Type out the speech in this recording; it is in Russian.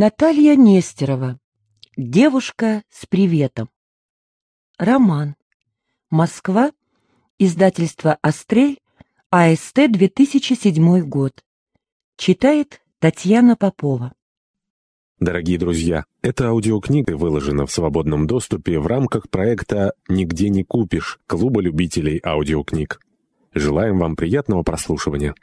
Наталья Нестерова. Девушка с приветом. Роман. Москва. Издательство «Астрель», АСТ, 2007 год. Читает Татьяна Попова. Дорогие друзья, эта аудиокнига выложена в свободном доступе в рамках проекта «Нигде не купишь» Клуба любителей аудиокниг. Желаем вам приятного прослушивания.